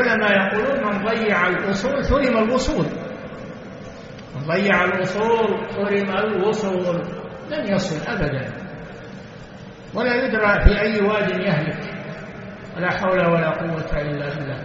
العلماء يقولون من ضيع الأصول ثرم الوصول. من ضيع الأصول ثرم الوصول. لن يصل أبدا. ولا يدرى في أي واد يهلك. ولا حول ولا قوة إلا بالله.